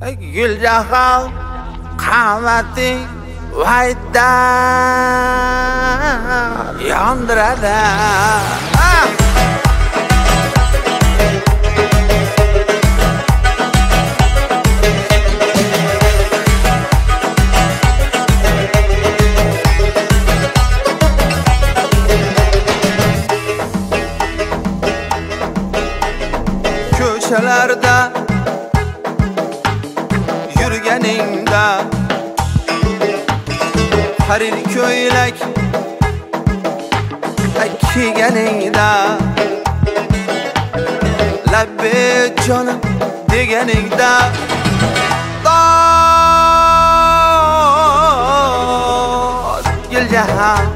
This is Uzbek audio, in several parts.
guljahan qamating vayda yondiradi ah! Ko'chalarda har harir ko'ylak kiyganingda labbe jonim deganingda. Guljahan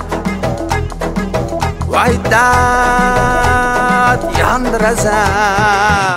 vaydat yondirasan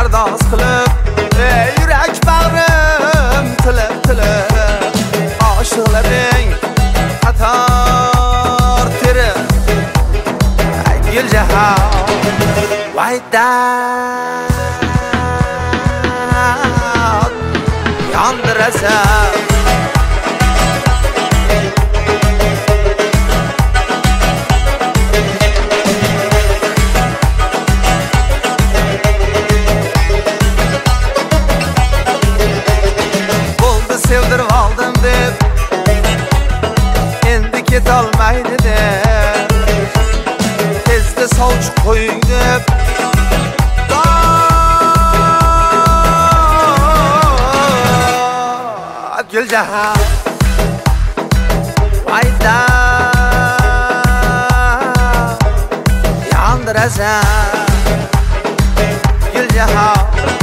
pardoz qilib yurak bag'rim tilib tilib oshiqlaring qator terib guljahan vayda yondirasan. Ketolmaydi deb tezda sovchi qo'ying deb Dod guljahan vayda. Yondirasan. Guljahan